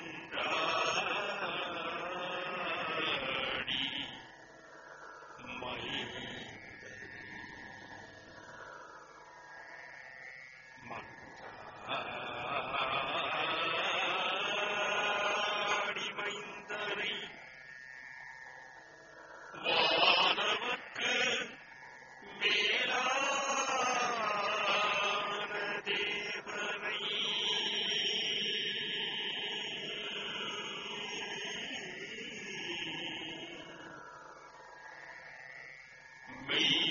Wonder.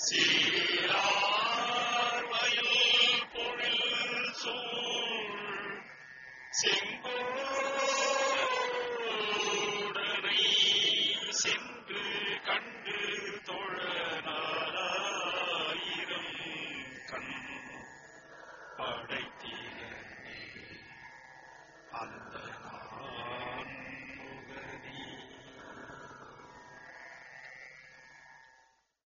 சீரார்